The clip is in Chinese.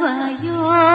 花哟